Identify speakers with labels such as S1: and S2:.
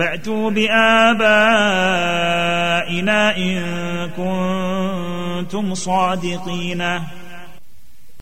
S1: فأتوا بآبائنا إن كنتم صادقين.